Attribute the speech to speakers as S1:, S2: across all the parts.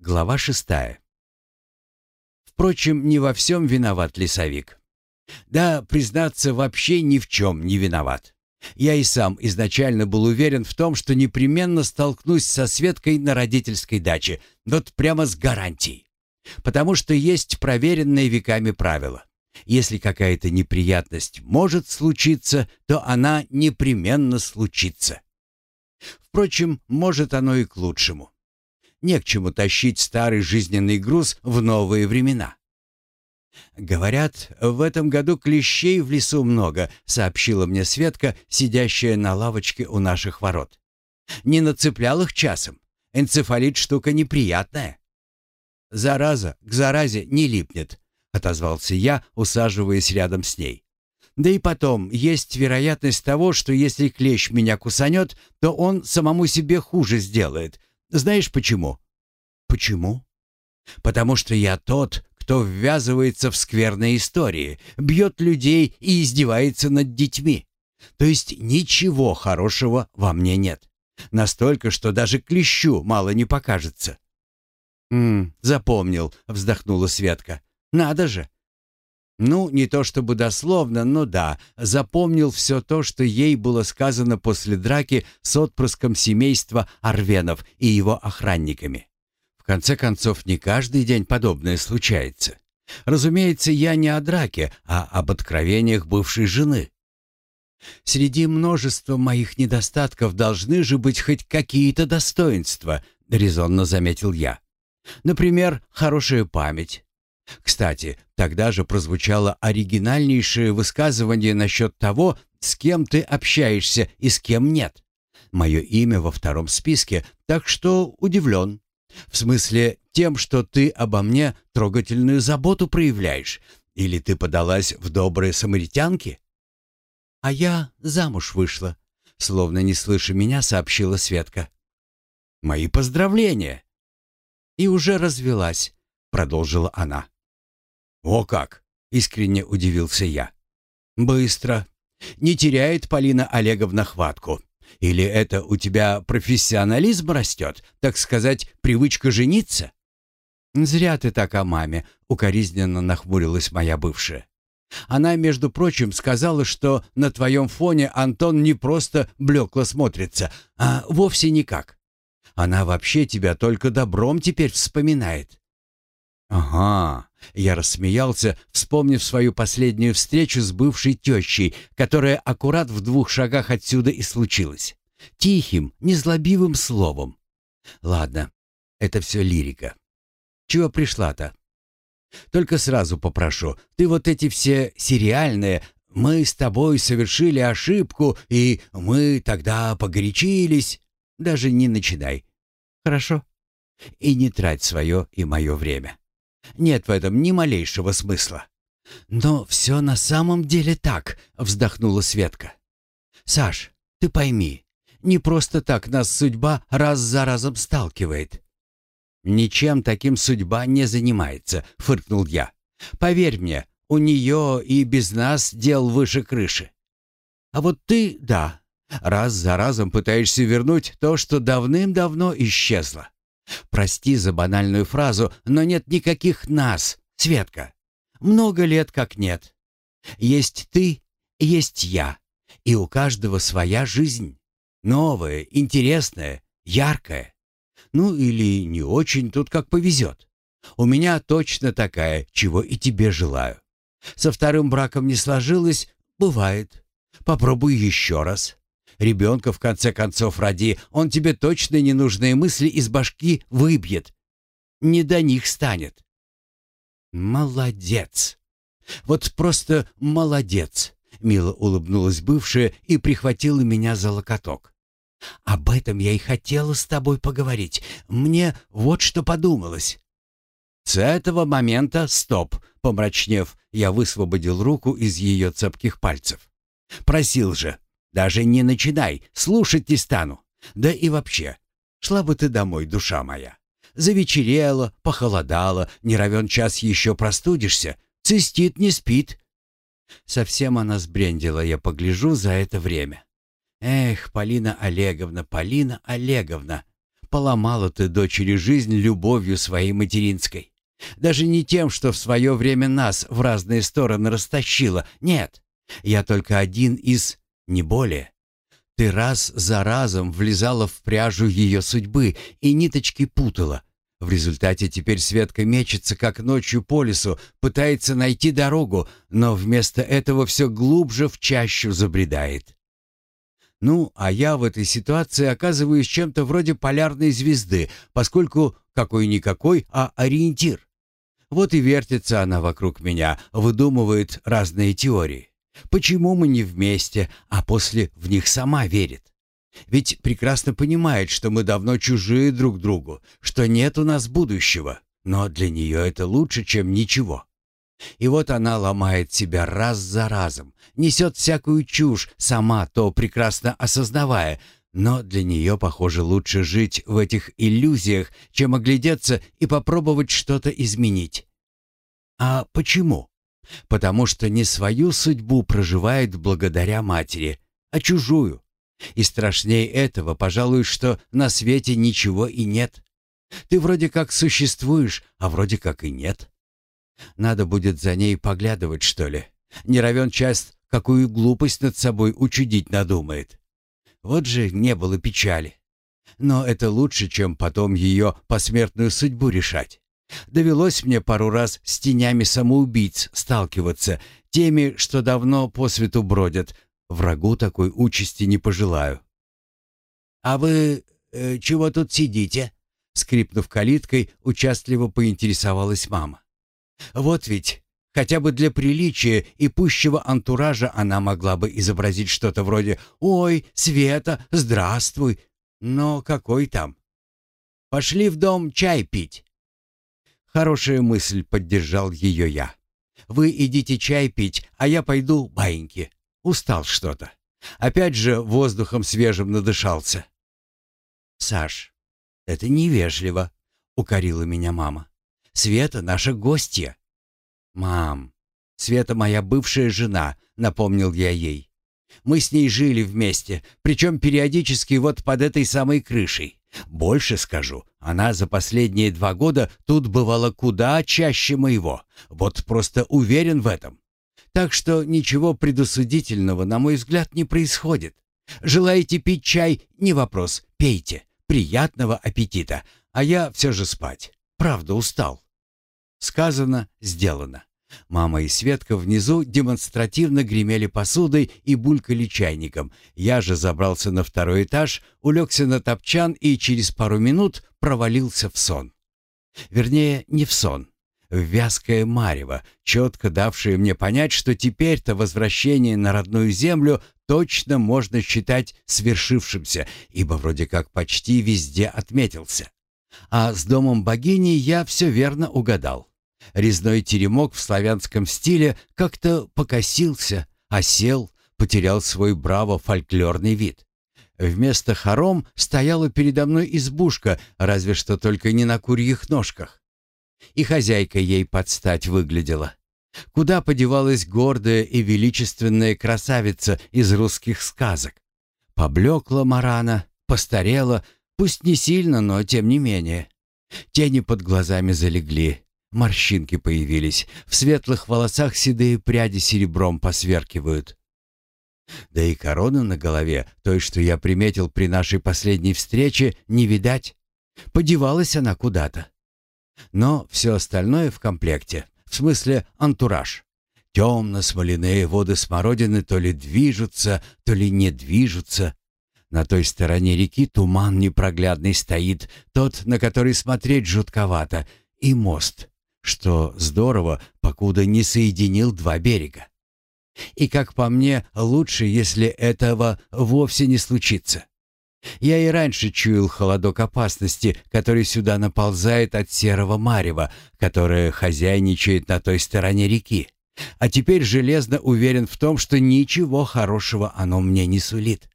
S1: Глава шестая. Впрочем, не во всем виноват лесовик. Да, признаться, вообще ни в чем не виноват. Я и сам изначально был уверен в том, что непременно столкнусь со Светкой на родительской даче, вот прямо с гарантией. Потому что есть проверенные веками правила. Если какая-то неприятность может случиться, то она непременно случится. Впрочем, может оно и к лучшему не к чему тащить старый жизненный груз в новые времена. «Говорят, в этом году клещей в лесу много», — сообщила мне Светка, сидящая на лавочке у наших ворот. «Не нацеплял их часом. Энцефалит штука неприятная». «Зараза к заразе не липнет», — отозвался я, усаживаясь рядом с ней. «Да и потом, есть вероятность того, что если клещ меня кусанет, то он самому себе хуже сделает, знаешь почему? Почему? Потому что я тот, кто ввязывается в скверные истории, бьет людей и издевается над детьми. То есть ничего хорошего во мне нет. Настолько, что даже клещу мало не покажется. «М запомнил», — вздохнула Светка. «Надо же. Ну, не то чтобы дословно, но да, запомнил все то, что ей было сказано после драки с отпрыском семейства Арвенов и его охранниками. В конце концов, не каждый день подобное случается. Разумеется, я не о драке, а об откровениях бывшей жены. Среди множества моих недостатков должны же быть хоть какие-то достоинства, резонно заметил я. Например, хорошая память, кстати, тогда же прозвучало оригинальнейшее высказывание насчет того, с кем ты общаешься и с кем нет. Мое имя во втором списке, так что удивлен. В смысле, тем, что ты обо мне трогательную заботу проявляешь, или ты подалась в добрые самаритянки? А я замуж вышла, словно не слыша меня, сообщила Светка. Мои поздравления. И уже развелась, продолжила она. «О как!» — искренне удивился я. «Быстро. Не теряет Полина Олеговна хватку. Или это у тебя профессионализм растет, так сказать, привычка жениться?» «Зря ты так о маме», — укоризненно нахмурилась моя бывшая. «Она, между прочим, сказала, что на твоем фоне Антон не просто блекло смотрится, а вовсе никак. Она вообще тебя только добром теперь вспоминает». «Ага», я рассмеялся, вспомнив свою последнюю встречу с бывшей тещей, которая аккурат в двух шагах отсюда и случилась. Тихим, незлобивым словом. Ладно, это все лирика. Чего пришла-то? Только сразу попрошу, ты вот эти все сериальные «мы с тобой совершили ошибку, и мы тогда погорячились» даже не начинай. Хорошо? И не трать свое и мое время. Нет в этом ни малейшего смысла. Но все на самом деле так, вздохнула Светка. Саш, ты пойми, не просто так нас судьба раз за разом сталкивает. Ничем таким судьба не занимается, фыркнул я. Поверь мне, у нее и без нас дел выше крыши. А вот ты, да, раз за разом пытаешься вернуть то, что давным-давно исчезло. Прости за банальную фразу, но нет никаких нас, Светка. Много лет как нет. Есть ты, есть я, и у каждого своя жизнь. Новая, интересная, яркая. Ну или не очень, тут как повезет. У меня точно такая, чего и тебе желаю. Со вторым браком не сложилось, бывает. Попробуй еще раз. Ребенка, в конце концов, роди, он тебе точно ненужные мысли из башки выбьет. Не до них станет. Молодец. Вот просто молодец. Мило улыбнулась бывшая и прихватила меня за локоток. Об этом я и хотела с тобой поговорить. Мне вот что подумалось. С этого момента стоп, помрачнев, я высвободил руку из ее цепких пальцев. Просил же, даже не начинай, слушать не стану. Да и вообще, шла бы ты домой, душа моя. Завечерело, похолодало, не равен час еще простудишься. Цистит не спит. Совсем она сбрендила, я погляжу за это время. Эх, Полина Олеговна, Полина Олеговна, поломала ты дочери жизнь любовью своей материнской. Даже не тем, что в свое время нас в разные стороны растащила. Нет, я только один из, не более. Ты раз за разом влезала в пряжу ее судьбы и ниточки путала. В результате теперь Светка мечется, как ночью по лесу, пытается найти дорогу, но вместо этого все глубже в чащу забредает. Ну, а я в этой ситуации оказываюсь чем-то вроде полярной звезды, поскольку какой-никакой, а ориентир. Вот и вертится она вокруг меня, выдумывает разные теории. Почему мы не вместе, а после в них сама верит? Ведь прекрасно понимает, что мы давно чужие друг другу, что нет у нас будущего, но для нее это лучше, чем ничего. И вот она ломает себя раз за разом, несет всякую чушь, сама то прекрасно осознавая, но для нее, похоже, лучше жить в этих иллюзиях, чем оглядеться и попробовать что-то изменить. А почему? Потому что не свою судьбу проживает благодаря матери, а чужую. И страшнее этого, пожалуй, что на свете ничего и нет. Ты вроде как существуешь, а вроде как и нет. Надо будет за ней поглядывать, что ли. Не равен час, какую глупость над собой учудить надумает. Вот же не было печали. Но это лучше, чем потом ее посмертную судьбу решать. Довелось мне пару раз с тенями самоубийц сталкиваться, теми, что давно по свету бродят. Врагу такой участи не пожелаю. «А вы э, чего тут сидите?» Скрипнув калиткой, участливо поинтересовалась мама. Вот ведь, хотя бы для приличия и пущего антуража она могла бы изобразить что-то вроде «Ой, Света, здравствуй!» Но какой там? «Пошли в дом чай пить!» Хорошая мысль, поддержал ее я. «Вы идите чай пить, а я пойду баиньки. Устал что-то. Опять же воздухом свежим надышался». «Саш, это невежливо», — укорила меня мама. Света наша гостья». «Мам, Света моя бывшая жена», — напомнил я ей. «Мы с ней жили вместе, причем периодически вот под этой самой крышей. Больше скажу, она за последние два года тут бывала куда чаще моего. Вот просто уверен в этом. Так что ничего предусудительного, на мой взгляд, не происходит. Желаете пить чай? Не вопрос, пейте. Приятного аппетита. А я все же спать. Правда устал. Сказано, сделано. Мама и Светка внизу демонстративно гремели посудой и булькали чайником. Я же забрался на второй этаж, улегся на топчан и через пару минут провалился в сон. Вернее, не в сон. В вязкое марево, четко давшее мне понять, что теперь-то возвращение на родную землю точно можно считать свершившимся, ибо вроде как почти везде отметился. А с домом богини я все верно угадал. Резной теремок в славянском стиле как-то покосился, осел, потерял свой браво-фольклорный вид. Вместо хором стояла передо мной избушка, разве что только не на курьих ножках. И хозяйка ей под стать выглядела. Куда подевалась гордая и величественная красавица из русских сказок? Поблекла Марана, постарела, Пусть не сильно, но тем не менее. Тени под глазами залегли, морщинки появились, в светлых волосах седые пряди серебром посверкивают. Да и короны на голове, той, что я приметил при нашей последней встрече, не видать. Подевалась она куда-то. Но все остальное в комплекте, в смысле антураж. Темно-смоляные воды смородины то ли движутся, то ли не движутся. На той стороне реки туман непроглядный стоит, тот, на который смотреть жутковато, и мост, что здорово, покуда не соединил два берега. И, как по мне, лучше, если этого вовсе не случится. Я и раньше чуял холодок опасности, который сюда наползает от серого марева, которое хозяйничает на той стороне реки. А теперь железно уверен в том, что ничего хорошего оно мне не сулит.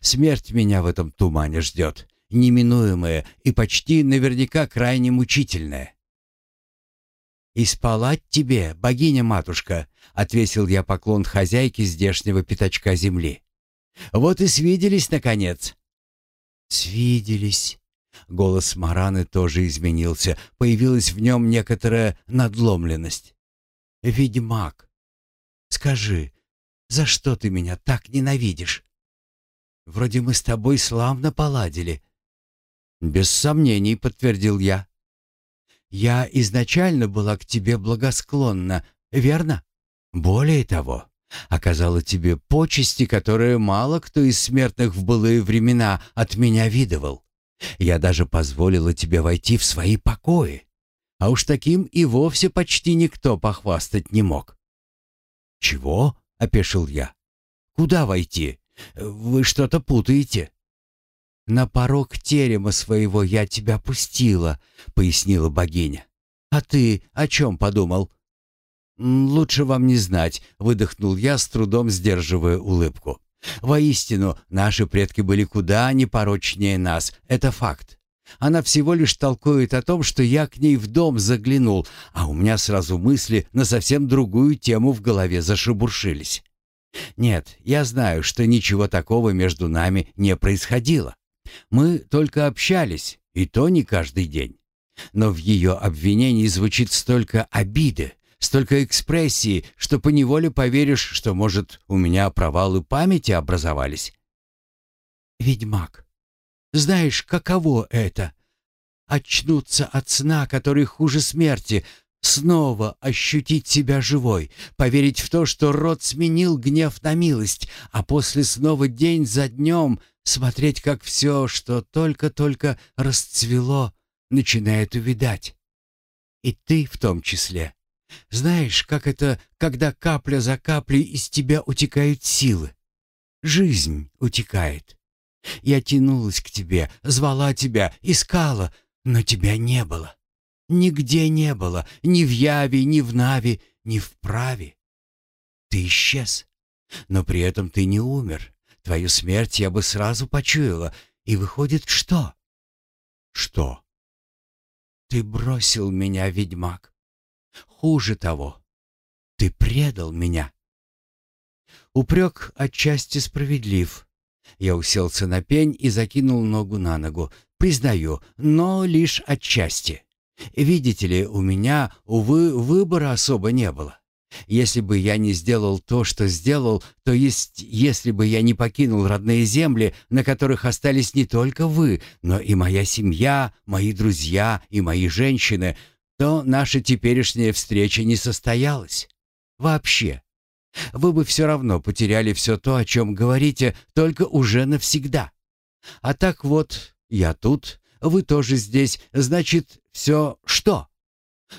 S1: Смерть меня в этом тумане ждет, неминуемая и почти наверняка крайне мучительная. «И спалать тебе, богиня-матушка», — отвесил я поклон хозяйке здешнего пятачка земли. «Вот и свиделись, наконец». «Свиделись», Голос Мараны тоже изменился, появилась в нем некоторая надломленность. «Ведьмак, скажи, за что ты меня так ненавидишь? Вроде мы с тобой славно поладили». «Без сомнений», — подтвердил я. «Я изначально была к тебе благосклонна, верно? Более того, оказала тебе почести, которые мало кто из смертных в былые времена от меня видывал. Я даже позволила тебе войти в свои покои. А уж таким и вовсе почти никто похвастать не мог. «Чего?» — опешил я. «Куда войти? Вы что-то путаете». «На порог терема своего я тебя пустила», — пояснила богиня. «А ты о чем подумал?» «Лучше вам не знать», — выдохнул я, с трудом сдерживая улыбку. Воистину, наши предки были куда непорочнее нас, это факт. Она всего лишь толкует о том, что я к ней в дом заглянул, а у меня сразу мысли на совсем другую тему в голове зашебуршились. Нет, я знаю, что ничего такого между нами не происходило. Мы только общались, и то не каждый день. Но в ее обвинении звучит столько обиды, столько экспрессии, что поневоле поверишь, что, может, у меня провалы памяти образовались. Ведьмак, знаешь, каково это? Очнуться от сна, который хуже смерти, снова ощутить себя живой, поверить в то, что род сменил гнев на милость, а после снова день за днем смотреть, как все, что только-только расцвело, начинает увидать. И ты в том числе. Знаешь, как это, когда капля за каплей из тебя утекают силы? Жизнь утекает. Я тянулась к тебе, звала тебя, искала, но тебя не было. Нигде не было, ни в Яве, ни в Наве, ни в Праве. Ты исчез, но при этом ты не умер. Твою смерть я бы сразу почуяла. И выходит, что? Что? Ты бросил меня, ведьмак. Хуже того, ты предал меня. Упрек отчасти справедлив. Я уселся на пень и закинул ногу на ногу. Признаю, но лишь отчасти. Видите ли, у меня, увы, выбора особо не было. Если бы я не сделал то, что сделал, то есть, если бы я не покинул родные земли, на которых остались не только вы, но и моя семья, мои друзья и мои женщины, то наша теперешняя встреча не состоялась. Вообще. Вы бы все равно потеряли все то, о чем говорите, только уже навсегда. А так вот, я тут, вы тоже здесь, значит, все что?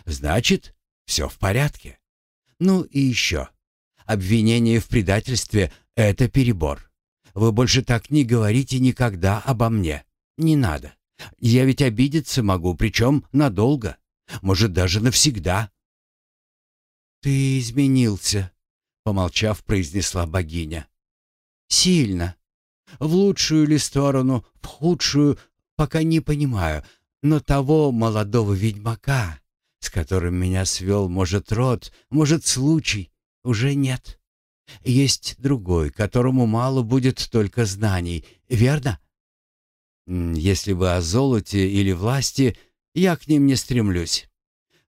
S1: Значит, все в порядке. Ну и еще. Обвинение в предательстве — это перебор. Вы больше так не говорите никогда обо мне. Не надо. Я ведь обидеться могу, причем надолго. Может, даже навсегда. «Ты изменился», — помолчав, произнесла богиня. «Сильно. В лучшую ли сторону, в худшую, пока не понимаю. Но того молодого ведьмака, с которым меня свел, может, род, может, случай, уже нет. Есть другой, которому мало будет только знаний, верно? Если бы о золоте или власти — я к ним не стремлюсь.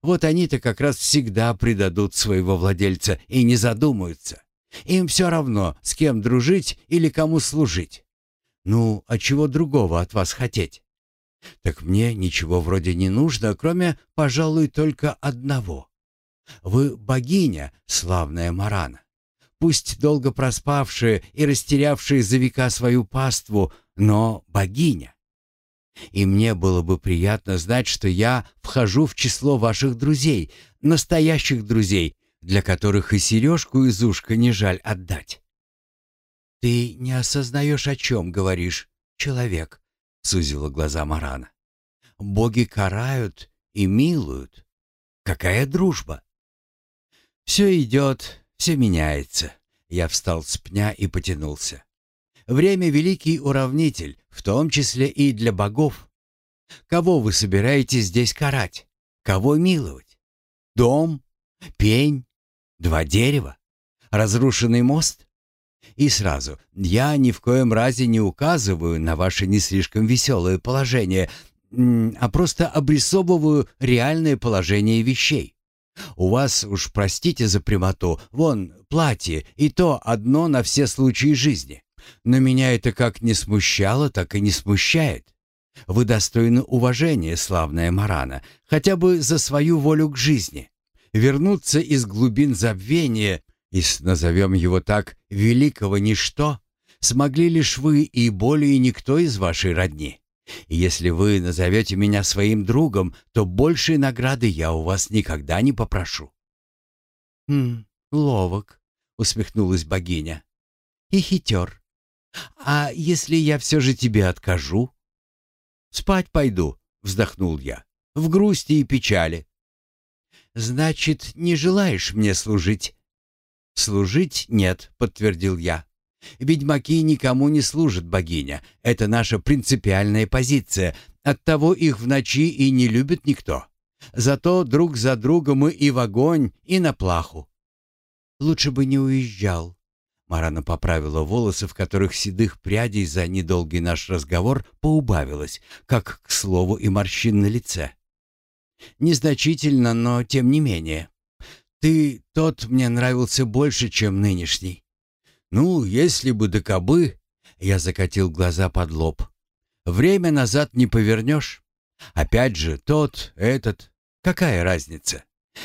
S1: Вот они-то как раз всегда предадут своего владельца и не задумаются. Им все равно, с кем дружить или кому служить. Ну, а чего другого от вас хотеть? Так мне ничего вроде не нужно, кроме, пожалуй, только одного. Вы богиня, славная Марана. Пусть долго проспавшая и растерявшая за века свою паству, но богиня. И мне было бы приятно знать, что я вхожу в число ваших друзей, настоящих друзей, для которых и сережку из ушка не жаль отдать. «Ты не осознаешь, о чем говоришь, человек», — сузила глаза Марана. «Боги карают и милуют. Какая дружба?» «Все идет, все меняется». Я встал с пня и потянулся. Время — великий уравнитель, в том числе и для богов. Кого вы собираетесь здесь карать? Кого миловать? Дом? Пень? Два дерева? Разрушенный мост? И сразу, я ни в коем разе не указываю на ваше не слишком веселое положение. а просто обрисовываю реальное положение вещей. У вас, уж простите за прямоту, вон, платье, и то одно на все случаи жизни. Но меня это как не смущало, так и не смущает. Вы достойны уважения, славная Марана, хотя бы за свою волю к жизни. Вернуться из глубин забвения, из, назовем его так, великого ничто, смогли лишь вы и более никто из вашей родни. И если вы назовете меня своим другом, то большей награды я у вас никогда не попрошу».
S2: «Хм, ловок», — усмехнулась богиня. «И хитер. А если я все же тебе откажу?»
S1: «Спать пойду», — вздохнул я, — «в грусти и печали».
S2: «Значит, не желаешь мне служить?»
S1: «Служить нет», — подтвердил я. Ведьмаки никому не служат, богиня. Это наша принципиальная позиция. Оттого их в ночи и не любит никто. Зато друг за другом мы и в огонь, и на плаху.
S2: Лучше бы не уезжал. Марана поправила волосы, в которых седых прядей за недолгий наш разговор поубавилось, как, к слову, и морщин на лице. Незначительно, но тем не менее. Ты тот мне нравился больше, чем нынешний.
S1: «Ну, если бы да кобы...» Я закатил глаза под лоб. «Время назад не повернешь. Опять же, тот, этот... Какая разница?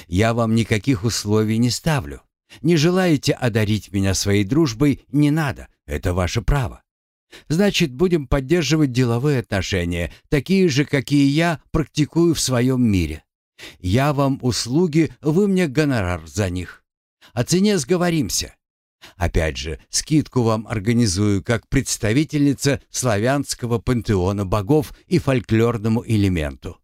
S1: Я вам никаких условий не ставлю. Не желаете одарить меня своей дружбой, не надо. Это ваше право. Значит, будем поддерживать деловые отношения, такие же, какие я практикую в своем мире. Я вам услуги, вы мне гонорар за них. О цене сговоримся. Опять же, скидку вам организую как представительница славянского пантеона богов и фольклорному элементу.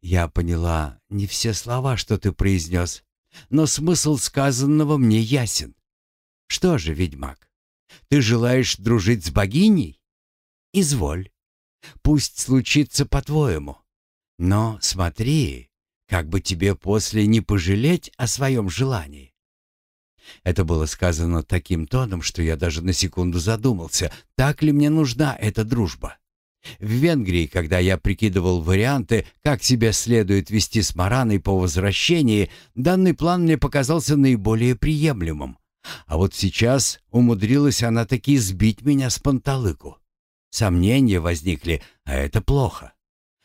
S2: Я поняла не все слова, что ты произнес, но смысл сказанного мне ясен. Что же, ведьмак, ты желаешь дружить с богиней? Изволь. Пусть случится по-твоему. Но смотри, как бы тебе после не пожалеть о своем желании. Это было сказано таким тоном, что я даже на секунду задумался, так ли мне нужна эта дружба. В Венгрии, когда я прикидывал варианты, как себя следует вести с Мараной по возвращении, данный план мне показался наиболее приемлемым. А вот сейчас умудрилась она таки сбить меня с панталыку. Сомнения возникли, а это плохо.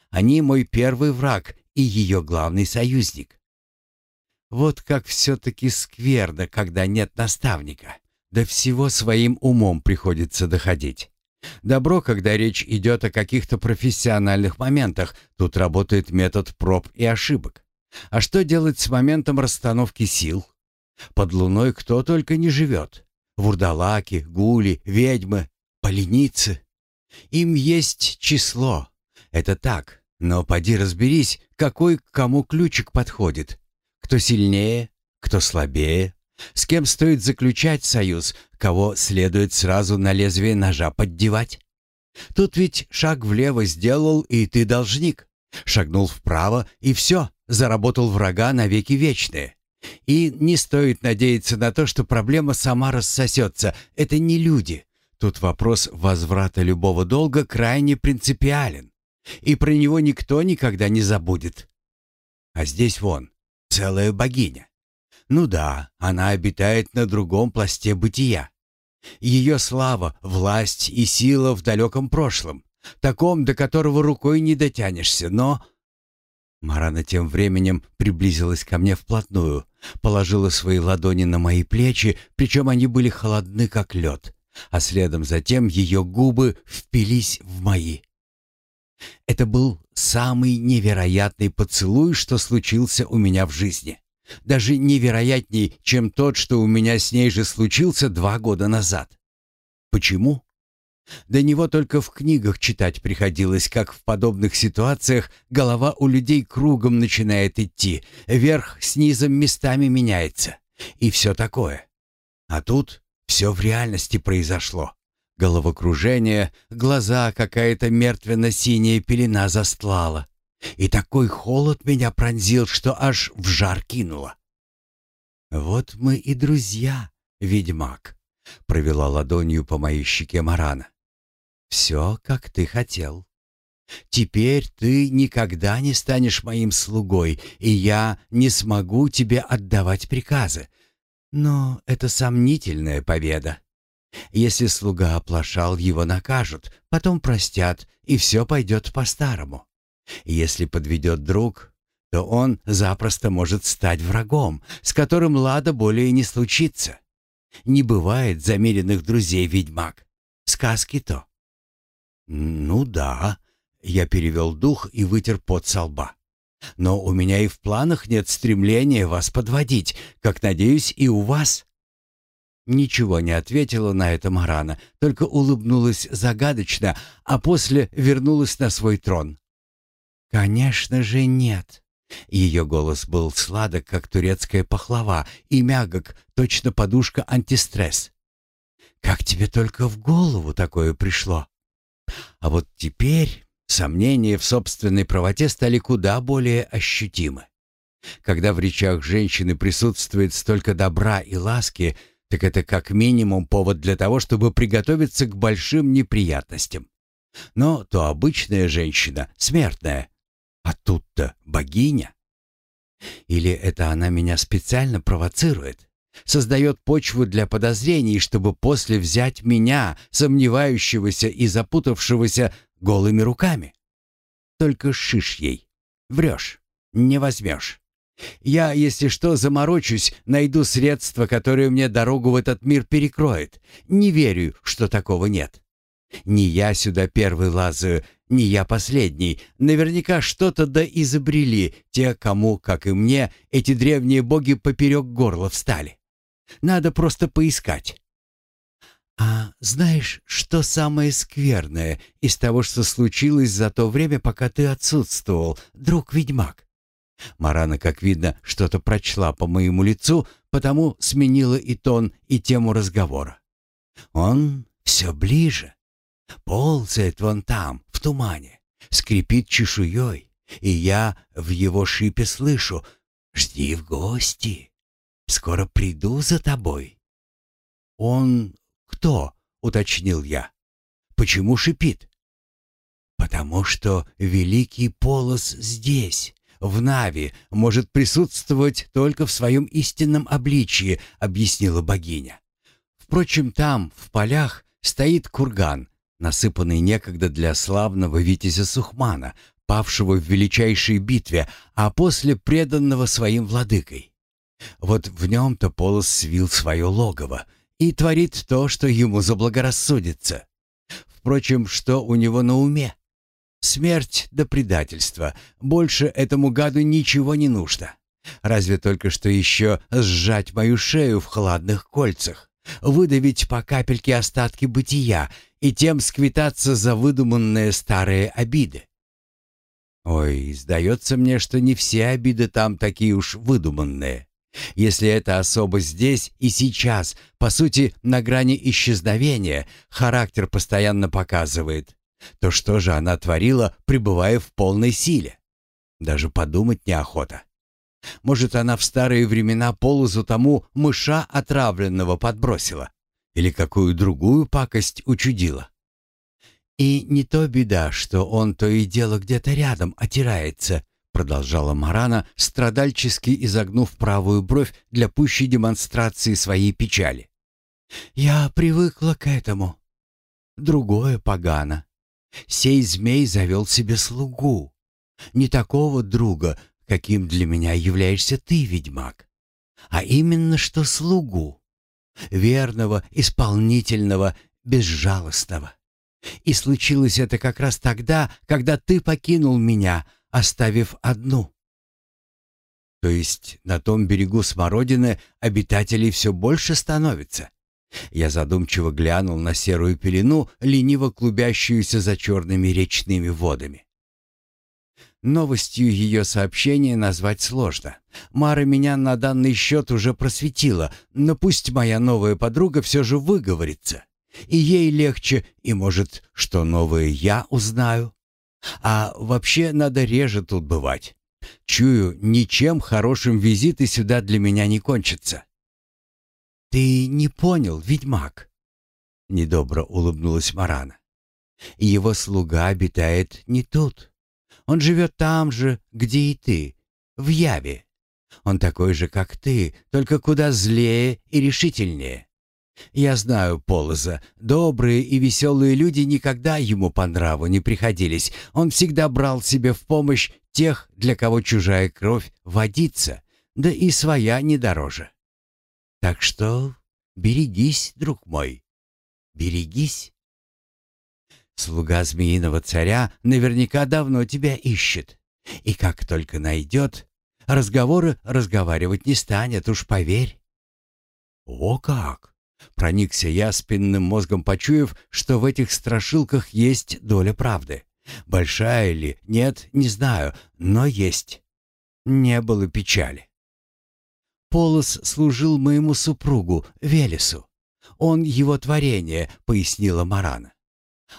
S2: Они мой первый враг и ее главный союзник. Вот как все-таки скверно, когда нет наставника. До всего своим умом приходится доходить. Добро, когда речь идет о каких-то профессиональных моментах, тут работает метод проб и ошибок. А что делать с моментом расстановки сил? Под луной кто только не живет. Вурдалаки, гули, ведьмы, поленицы. Им есть число. Это так, но поди разберись, какой к кому ключик подходит. Кто сильнее, кто слабее, с кем стоит заключать союз, кого следует сразу на лезвие ножа поддевать. Тут ведь шаг влево сделал, и ты должник. Шагнул вправо, и все, заработал врага навеки вечные. И не стоит надеяться на то, что проблема сама рассосется. Это не люди. Тут вопрос возврата любого долга крайне принципиален. И про него никто никогда не забудет. А здесь вон, целая богиня. Ну да, она обитает на другом пласте бытия. Ее слава, власть и сила в далеком прошлом, таком, до которого рукой не дотянешься, но... Марана тем временем приблизилась ко мне вплотную, положила свои ладони на мои плечи, причем они были холодны, как лед, а следом затем ее губы впились в мои. Это был самый невероятный поцелуй, что случился у меня в жизни. Даже невероятней, чем тот, что у меня с ней же случился два года назад. Почему? До него только в книгах читать приходилось, как в подобных ситуациях голова у людей кругом начинает идти, вверх с низом местами меняется. И все такое. А тут все в реальности произошло. Головокружение, глаза какая-то мертвенно-синяя пелена застлала. И такой холод меня пронзил, что аж в жар кинуло. «Вот мы и друзья, ведьмак», — провела ладонью по моей щеке Марана. «Все, как ты хотел. Теперь ты никогда не станешь моим слугой, и я не смогу тебе отдавать приказы. Но это сомнительная победа. Если слуга оплошал, его накажут, потом простят, и все пойдет по-старому. Если подведет друг, то он запросто может стать врагом, с которым лада более не случится. Не бывает замеренных друзей, ведьмак. Сказки то. «Ну да», — я перевел дух и вытер пот со лба. «Но у меня и в планах нет стремления вас подводить, как, надеюсь, и у вас». Ничего не ответила на это Марана, только улыбнулась загадочно, а после вернулась на свой трон. «Конечно же нет». Ее голос был сладок, как турецкая пахлава, и мягок, точно подушка антистресс. «Как тебе только в голову такое пришло?» А вот теперь сомнения в собственной правоте стали куда более ощутимы. Когда в речах женщины присутствует столько добра и ласки, так это как минимум повод для того, чтобы приготовиться к большим неприятностям. Но то обычная женщина, смертная, а тут-то богиня. Или это она меня специально провоцирует? Создает почву для подозрений, чтобы после взять меня, сомневающегося и запутавшегося, голыми руками? Только шиш ей. Врешь, не возьмешь. Я, если что, заморочусь, найду средства, которые мне дорогу в этот мир перекроет. Не верю, что такого нет. Не я сюда первый лазаю, не я последний. Наверняка что-то да изобрели те, кому, как и мне, эти древние боги поперек горла встали. Надо просто поискать. А знаешь, что самое скверное из того, что случилось за то время, пока ты отсутствовал, друг-ведьмак? Марана, как видно, что-то прочла по моему лицу, потому сменила и тон, и тему разговора. Он все ближе. Ползает вон там, в тумане, скрипит чешуей, и я в его шипе слышу «Жди в гости, скоро приду за тобой». «Он кто?» — уточнил я. «Почему шипит?» «Потому что великий полос здесь, в Нави, может присутствовать только в своем истинном обличии», — объяснила богиня. «Впрочем, там, в полях, стоит курган, насыпанный некогда для славного витязя Сухмана, павшего в величайшей битве, а после преданного своим владыкой. Вот в нем-то Полос свил свое логово и творит то, что ему заблагорассудится. Впрочем, что у него на уме? Смерть до предательства. Больше этому гаду ничего не нужно. Разве только что еще сжать мою шею в хладных кольцах, выдавить по капельке остатки бытия и тем сквитаться за выдуманные старые обиды. Ой, сдается мне, что не все обиды там такие уж выдуманные. Если это особо здесь и сейчас, по сути, на грани исчезновения, характер постоянно показывает, то что же она творила, пребывая в полной силе? Даже подумать неохота. Может, она в старые времена полозу тому мыша отравленного подбросила? Или какую другую пакость учудила. «И не то беда, что он то и дело где-то рядом отирается», продолжала Марана, страдальчески изогнув правую бровь для пущей демонстрации своей печали. «Я привыкла к этому. Другое погано. Сей змей завел себе слугу. Не такого друга, каким для меня являешься ты, ведьмак, а именно что слугу верного, исполнительного, безжалостного. И случилось это как раз тогда, когда ты покинул меня, оставив одну. То есть на том берегу Смородины обитателей все больше становится. Я задумчиво глянул на серую пелену, лениво клубящуюся за черными речными водами. Новостью ее сообщения назвать сложно. Мара меня на данный счет уже просветила, но пусть моя новая подруга все же выговорится. И ей легче, и, может, что новое я узнаю. А вообще надо реже тут бывать. Чую, ничем хорошим визиты сюда для меня не кончатся. «Ты не понял, ведьмак?» Недобро улыбнулась Марана. Его слуга обитает не тут. Он живет там же, где и ты, в Яве. Он такой же, как ты, только куда злее и решительнее. Я знаю Полоза. Добрые и веселые люди никогда ему по нраву не приходились. Он всегда брал себе в помощь тех, для кого чужая кровь водится, да и своя не дороже. Так что берегись, друг мой, берегись. Слуга змеиного царя наверняка давно тебя ищет. И как только найдет, разговоры разговаривать не станет, уж поверь. О как! Проникся я спинным мозгом, почуяв, что в этих страшилках есть доля правды. Большая ли? Нет, не знаю, но есть. Не было печали. Полос служил моему супругу, Велесу. Он его творение, пояснила Марана.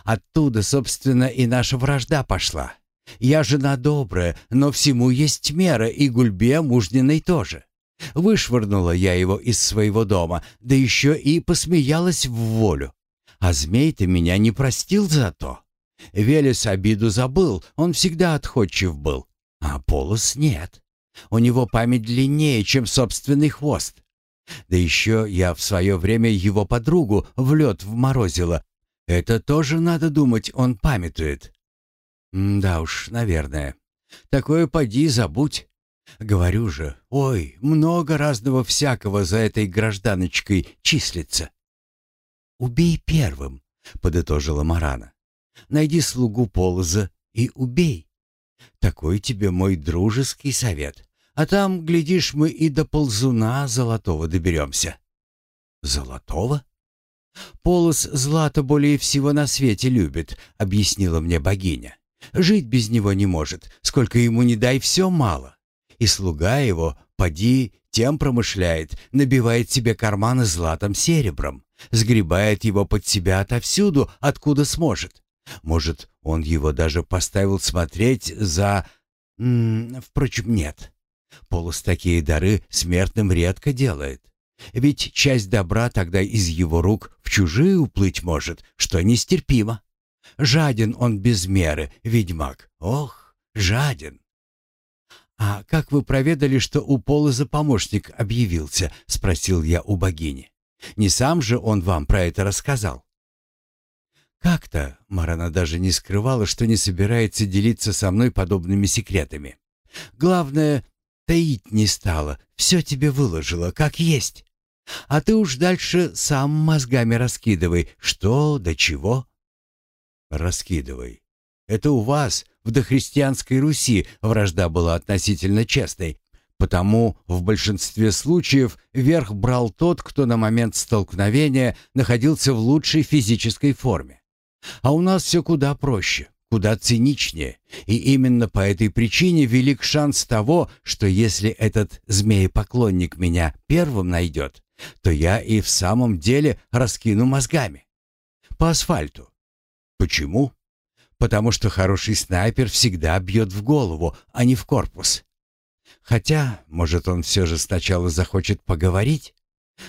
S2: Оттуда, собственно, и наша вражда пошла. Я жена добрая, но всему есть мера, и гульбе мужниной тоже. Вышвырнула я его из своего дома, да еще и посмеялась в волю. А змей-то меня не простил за то. Велес обиду забыл, он всегда отходчив был. А Полос нет. У него память длиннее, чем собственный хвост. Да еще я в свое время его подругу в лед вморозила. Это тоже, надо думать, он памятует. да уж, наверное. Такое поди забудь. Говорю же, ой, много разного всякого за этой гражданочкой числится. «Убей первым», — подытожила Марана. «Найди слугу Полоза и убей. Такой тебе мой дружеский совет. А там, глядишь, мы и до ползуна золотого доберемся». «Золотого?» «Полос злато более всего на свете любит», — объяснила мне богиня. «Жить без него не может. Сколько ему не дай, все мало и слуга его, поди, тем промышляет, набивает себе карманы златом серебром, сгребает его под себя отовсюду, откуда сможет. Может, он его даже поставил смотреть за... М -м, впрочем, нет. Полос такие дары смертным редко делает. Ведь часть добра тогда из его рук в чужие уплыть может, что нестерпимо. Жаден он без меры, ведьмак. Ох, жаден. «А как вы проведали, что у Полоза помощник объявился?» — спросил я у богини. «Не сам же он вам про это рассказал?» «Как-то?» — Марана даже не скрывала, что не собирается делиться со мной подобными секретами. «Главное, таить не стала, все тебе выложила, как есть. А ты уж дальше сам мозгами раскидывай, что да чего». «Раскидывай. Это у вас, в дохристианской Руси, вражда была относительно честной, потому в большинстве случаев верх брал тот, кто на момент столкновения находился в лучшей физической форме. А у нас все куда проще, куда циничнее, и именно по этой причине велик шанс того, что если этот змеепоклонник меня первым найдет, то я и в самом деле раскину мозгами. По асфальту. Почему? потому что хороший снайпер всегда бьет в голову, а не в корпус. Хотя, может, он все же сначала захочет поговорить?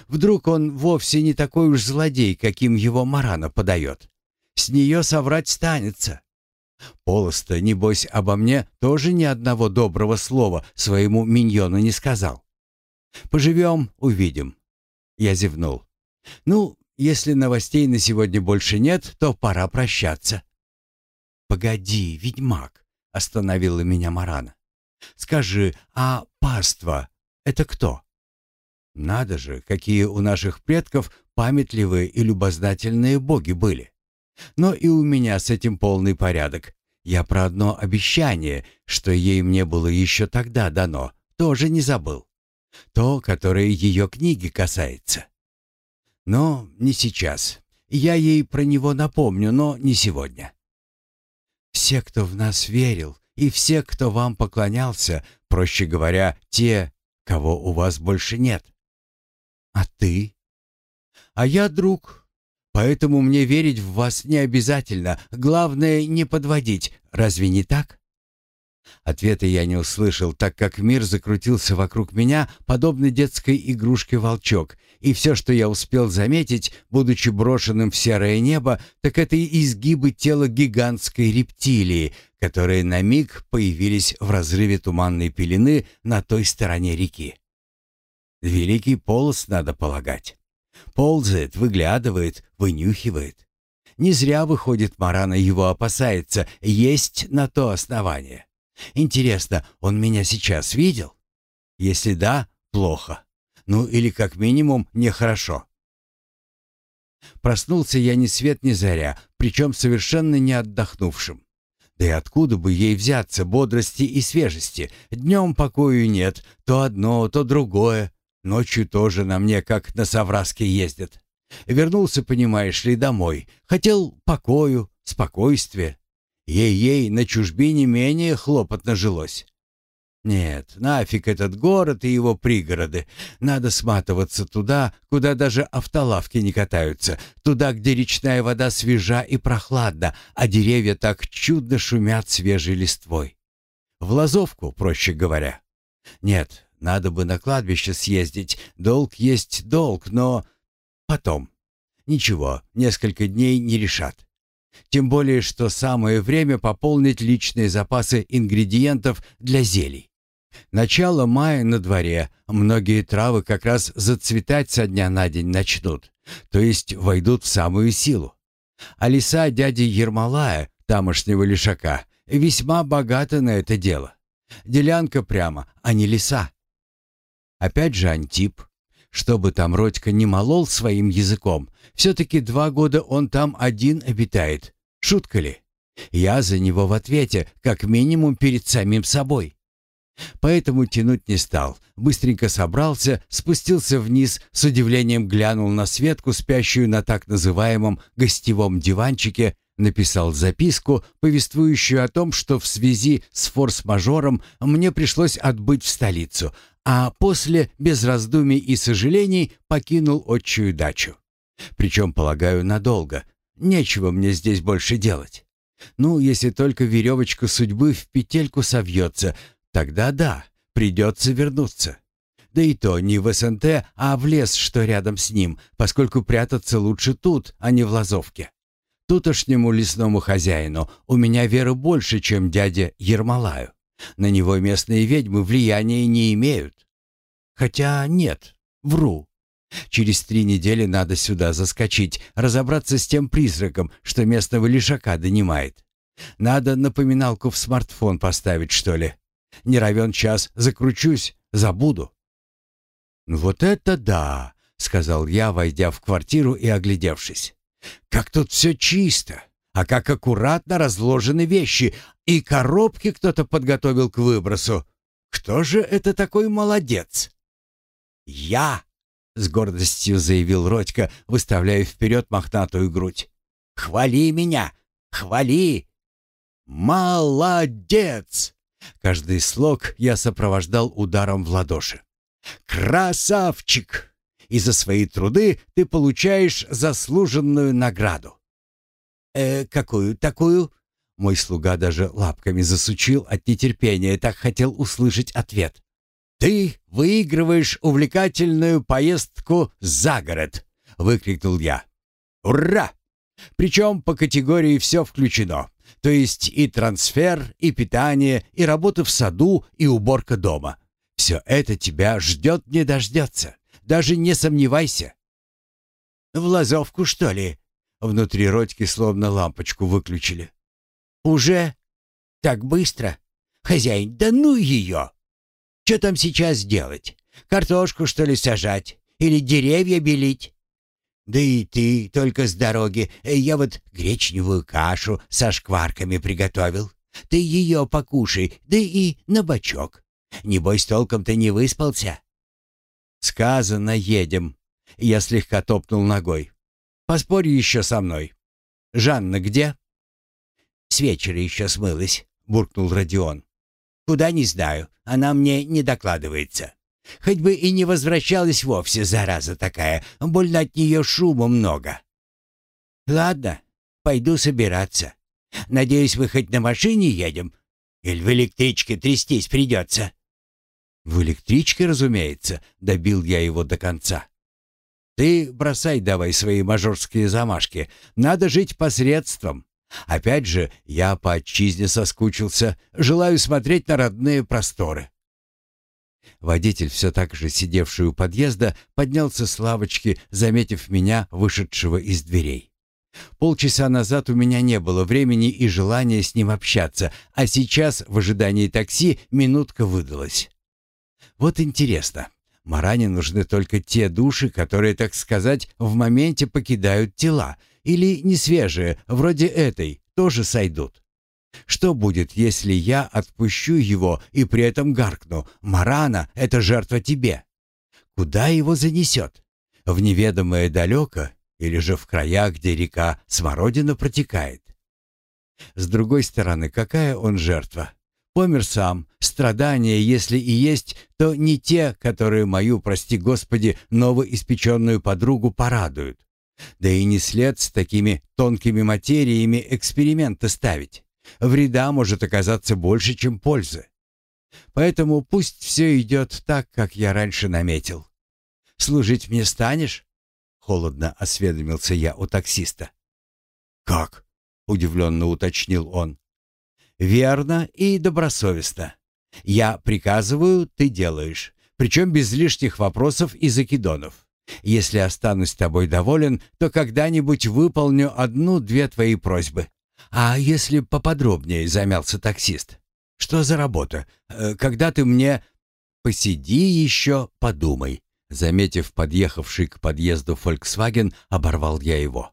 S2: Вдруг он вовсе не такой уж злодей, каким его Марана подает. С нее соврать станется. Полоста, небось, обо мне тоже ни одного доброго слова своему миньону не сказал. Поживем, увидим. Я зевнул. Ну, если новостей на сегодня больше нет, то пора прощаться. «Погоди, ведьмак!» — остановила меня Марана. «Скажи, а паства — это кто?» «Надо же, какие у наших предков памятливые и любознательные боги были!» Но и у меня с этим полный порядок. Я про одно обещание, что ей мне было еще тогда дано, тоже не забыл. То, которое ее книги касается. Но не сейчас. Я ей про него напомню, но не сегодня. Все, кто в нас верил, и все, кто вам поклонялся, проще говоря, те, кого у вас больше нет. А ты? А я друг, поэтому мне верить в вас не обязательно. Главное, не подводить. Разве не так?
S1: Ответа я не услышал, так как мир закрутился вокруг меня, подобно детской игрушке «Волчок», и все, что я успел заметить, будучи брошенным в серое небо, так это изгибы тела гигантской рептилии, которые на миг появились в разрыве туманной пелены на той стороне реки. Великий полос, надо полагать. Ползает, выглядывает, вынюхивает. Не зря, выходит, Марана его опасается, есть на то основание. Интересно, он меня сейчас видел? Если да, плохо. Ну или как минимум нехорошо. Проснулся я ни свет ни заря, причем совершенно не отдохнувшим. Да и откуда бы ей взяться бодрости и свежести? Днем покою нет, то одно, то другое. Ночью тоже на мне, как на совраске, ездят. Вернулся, понимаешь ли, домой. Хотел покою, спокойствия. Ей-ей, на чужбине менее хлопотно жилось. Нет, нафиг этот город и его пригороды. Надо сматываться туда, куда даже автолавки не катаются. Туда, где речная вода свежа и прохладна, а деревья так чудно шумят свежей листвой. В Лазовку, проще говоря. Нет, надо бы на кладбище съездить. Долг есть долг, но... Потом. Ничего, несколько дней не решат. Тем более, что самое время пополнить личные запасы ингредиентов для зелий. Начало мая на дворе, многие травы как раз зацветать со дня на день начнут, то есть войдут в самую силу. А леса дяди Ермолая, тамошнего лишака, весьма богаты на это дело. Делянка прямо, а не леса. Опять же Антип. Что бы там Родька не молол своим языком, все-таки два года он там один обитает. Шутка ли? Я за него в ответе, как минимум перед самим собой. Поэтому тянуть не стал. Быстренько собрался, спустился вниз, с удивлением глянул на Светку, спящую на так называемом гостевом диванчике, написал записку, повествующую о том, что в связи с форс-мажором мне пришлось отбыть в столицу, а после, без раздумий и сожалений, покинул отчую дачу. Причем, полагаю, надолго. Нечего мне здесь больше делать. Ну, если только веревочка судьбы в петельку совьется, тогда да, придется вернуться. Да и то не в СНТ, а в лес, что рядом с ним, поскольку прятаться лучше тут, а не в Лазовке. Тутошнему лесному хозяину у меня веры больше, чем дяде Ермолаю. На него местные ведьмы влияния не имеют. Хотя нет, вру. Через три недели надо сюда заскочить, разобраться с тем призраком, что местного лишака донимает. Надо напоминалку в смартфон поставить, что ли. Не равен час, закручусь, забуду. «Вот это да!» — сказал я, войдя в квартиру и оглядевшись. «Как тут все чисто! А как аккуратно разложены вещи! И коробки кто-то подготовил к выбросу! Кто же это такой молодец?» «Я!» — с гордостью заявил Родька, выставляя вперед мохнатую грудь. «Хвали меня! Хвали!» «Молодец!» Каждый слог я сопровождал ударом в ладоши. «Красавчик! И за свои труды ты получаешь заслуженную награду». «Э, какую такую?» Мой слуга даже лапками засучил от нетерпения, так хотел услышать ответ. «Ты выигрываешь увлекательную поездку за город!» — выкрикнул я. «Ура! Причем по категории все включено. То есть и трансфер, и питание, и работа в саду, и уборка дома. Все это тебя ждет не дождется. Даже не сомневайся». «В лазовку, что ли?» Внутри Родьки словно лампочку выключили. «Уже? Так быстро? Хозяин, да ну ее!» Что там сейчас делать? Картошку, что ли, сажать? Или деревья белить? Да и ты только с дороги. Я вот гречневую кашу со шкварками приготовил. Ты ее покушай, да и на бочок. Небось, толком ты не выспался. Сказано, едем. Я слегка топнул ногой. Поспорь еще со мной. Жанна где? С вечера еще смылась, буркнул Родион. Куда не знаю, она мне не докладывается. Хоть бы и не возвращалась вовсе, зараза такая, больно от нее шума много. Ладно, пойду собираться. Надеюсь, вы хоть на машине едем?
S2: Или в электричке трястись придется?»
S1: «В электричке, разумеется», — добил я его до конца. «Ты бросай давай свои мажорские замашки. Надо жить посредством. Опять же, я по отчизне соскучился, желаю смотреть на родные просторы». Водитель, все так же сидевший у подъезда, поднялся с лавочки, заметив меня, вышедшего из дверей. Полчаса назад у меня не было времени и желания с ним общаться, а сейчас, в ожидании такси, минутка выдалась. Вот интересно, Маране нужны только те души, которые, так сказать, в моменте покидают тела, или несвежие, вроде этой, тоже сойдут. Что будет, если я отпущу его и при этом гаркну «Марана, это жертва тебе»? Куда его занесет? В неведомое далеко или же в края, где река Смородина протекает? С другой стороны, какая он жертва? Помер сам. Страдания, если и есть, то не те, которые мою, прости Господи, новоиспеченную подругу порадуют. Да и не след с такими тонкими материями эксперименты ставить. Вреда может оказаться больше, чем пользы. Поэтому пусть все идет так, как я раньше наметил. «Служить мне станешь?» — холодно осведомился я у таксиста.
S2: «Как?» — удивленно уточнил он.
S1: «Верно и добросовестно. Я приказываю, ты делаешь, причем без лишних вопросов и закидонов. Если останусь тобой доволен, то когда-нибудь выполню одну-две твои просьбы. «А если поподробнее?» — замялся таксист. «Что за работа? Э, когда ты мне...» «Посиди еще, подумай». Заметив подъехавший к подъезду Volkswagen, оборвал я его.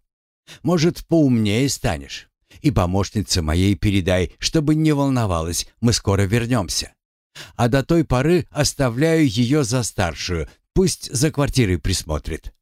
S1: «Может, поумнее станешь. И помощнице моей передай, чтобы не волновалась, мы скоро вернемся. А до той поры оставляю ее за старшую, пусть за квартирой присмотрит».